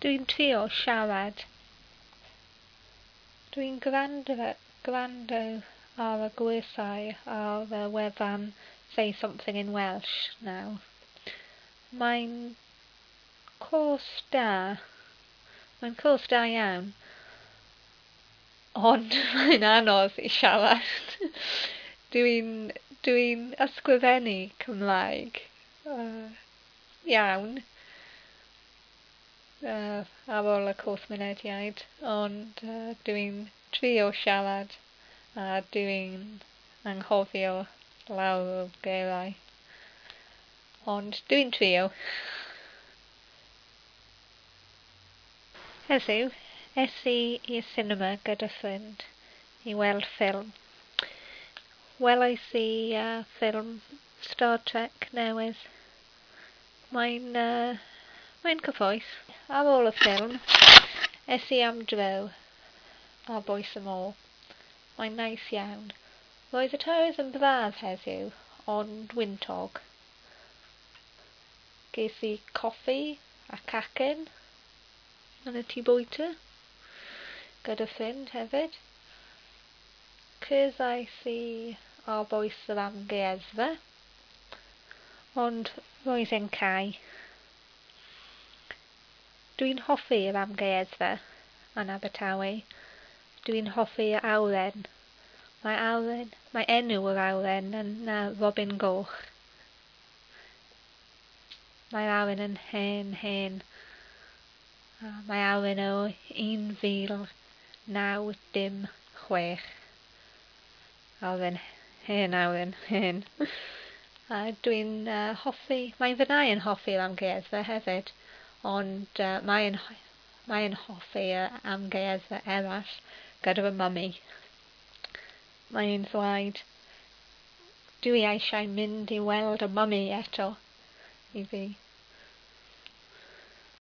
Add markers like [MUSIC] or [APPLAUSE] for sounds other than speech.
Dwi'n trio siarad. Dwi'n gwrando, gwrando ar y gwesai ar y wefan Say Something in Welsh now. Mae'n cwrs da. Mae'n cwrs da iawn. Ond [LAUGHS] mae'n anodd i siarad. [LAUGHS] dwi'n dwi ysgrifennu Cymraeg uh, iawn uh, ar ôl y cwrs mynediad, ond uh, dwi'n trio siarad a dwi'n anghofio lawr o geirau. Ond dwi'n trio. Heddiw, es i i'r cinema gyda ffrind i weld ffilm. Welais i uh, ffilm Star Trek newydd. Mae'n uh, Mae'n cyfoes. Ar ôl y ffilm, es i am dro ar boes y môr. Mae'n neis iawn. Roedd y tywydd yn braf heddiw, ond wyntog. Ges i coffi a cacen yn y tŷ bwyta gyda ffrind hefyd. Cyrraeth i ar boes yr amgueddfa, ond roedd e'n cae. Dwi'n hoffi'r amgueddfa yn Abertawe. Dwi'n hoffi'r awren. Mae awren, mae enw yr awren yn uh, Robin Goch. Mae'r awren yn hen, hen. Uh, mae awren o 1996. Awren, hen awren, hen. a dwi'n uh, hoffi, mae fy nai yn hoffi'r amgueddfa hefyd ond uh, mae'n mae'n hoffi uh, amgueddfa eraill gyda fy mymi. Mae'n ddweud, dwi eisiau mynd i weld y mymi eto i fi.